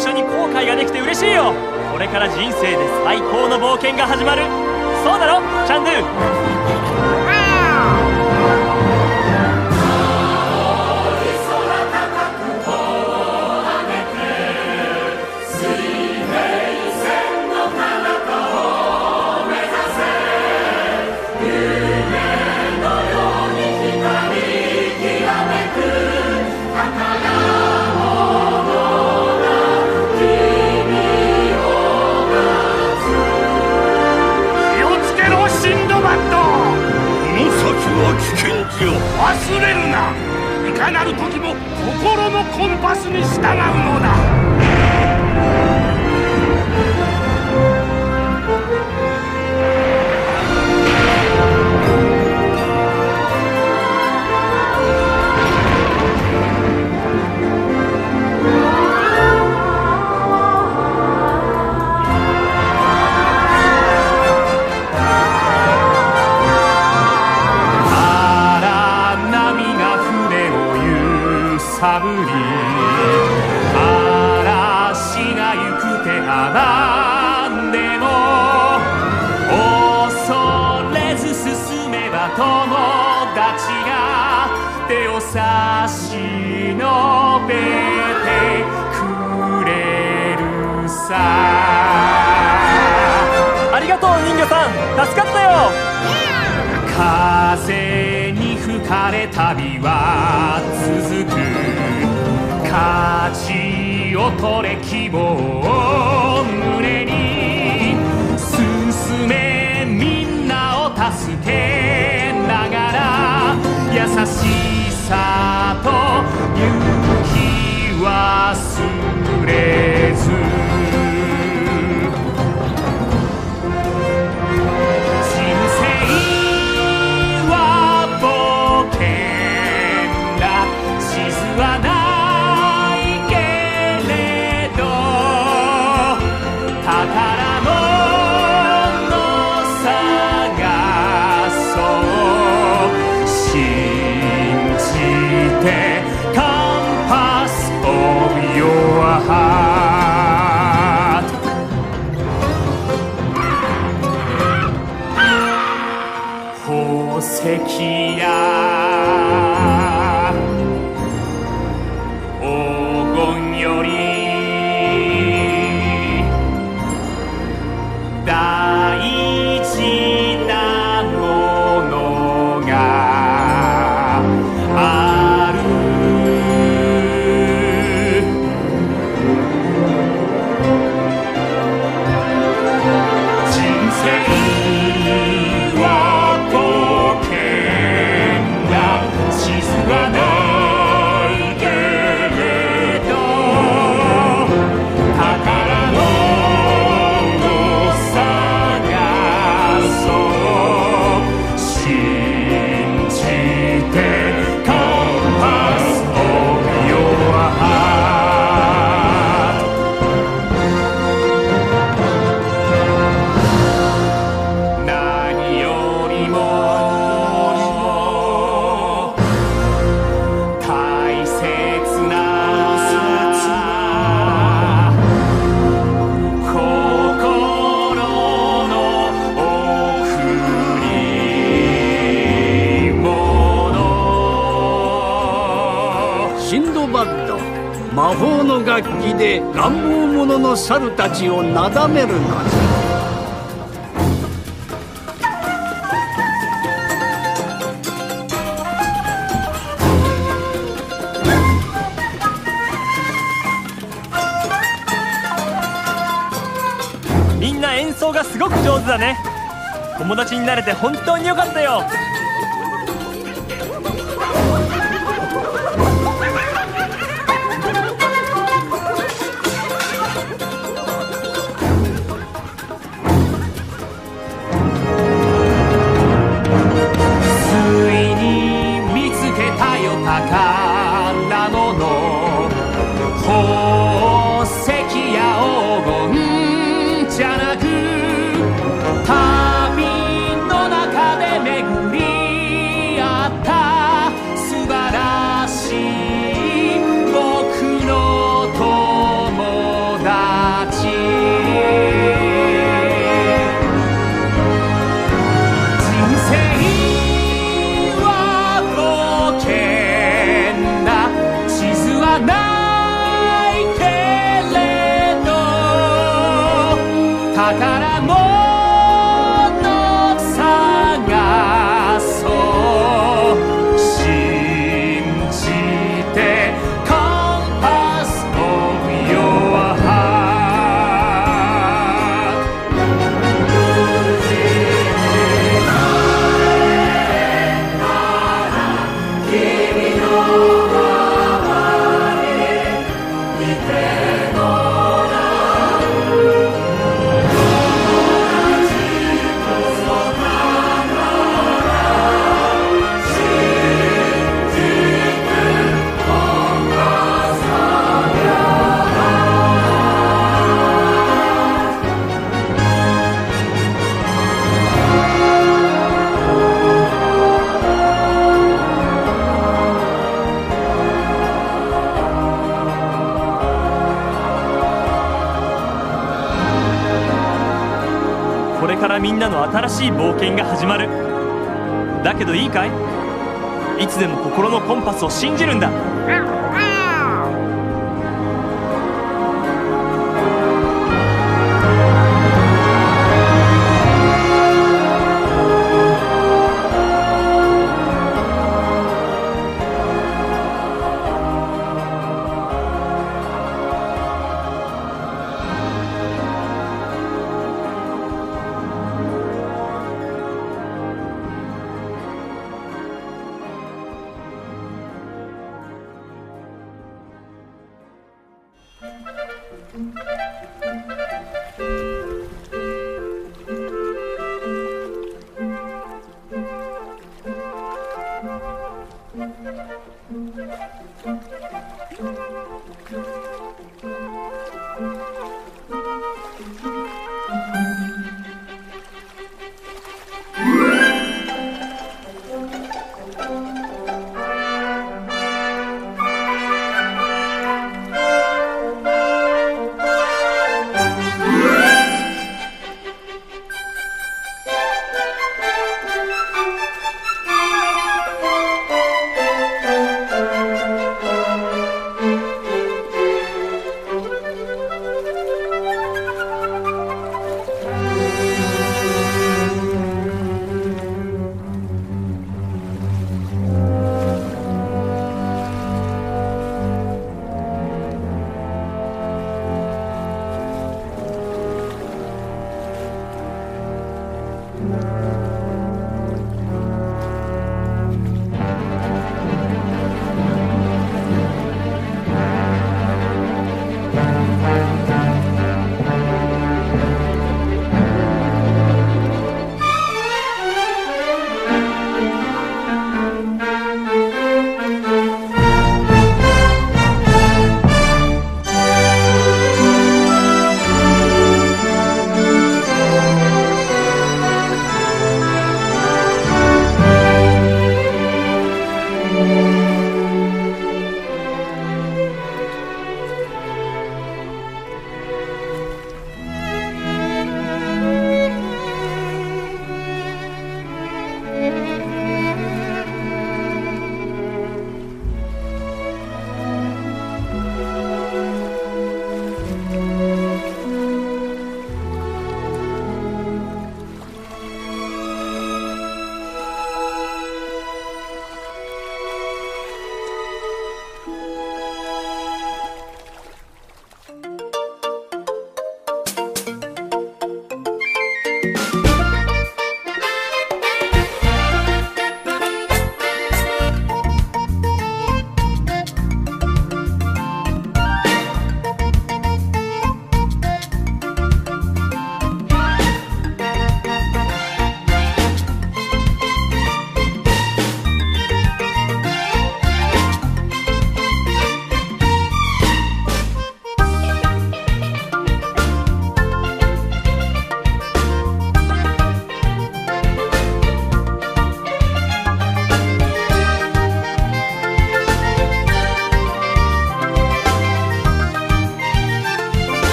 緒に後悔ができて嬉しいよ。これから人生で最高の冒険が始まる。そうだろ？チャンドゥ。心のコンパスに従うのだ。くれるさ。ありがとう人魚さん。助かったよ。風に吹かれ旅は続く。舵を取れ希望を胸に。進めみんなを助けながら優しさと Amen. 楽器で乱暴者の猿たちをなだめるのじゃみんな演奏がすごく上手だね。友達になれて本当によかったよ。しい冒険が始まる。だけどいいかい？いつでも心のコンパスを信じるんだ「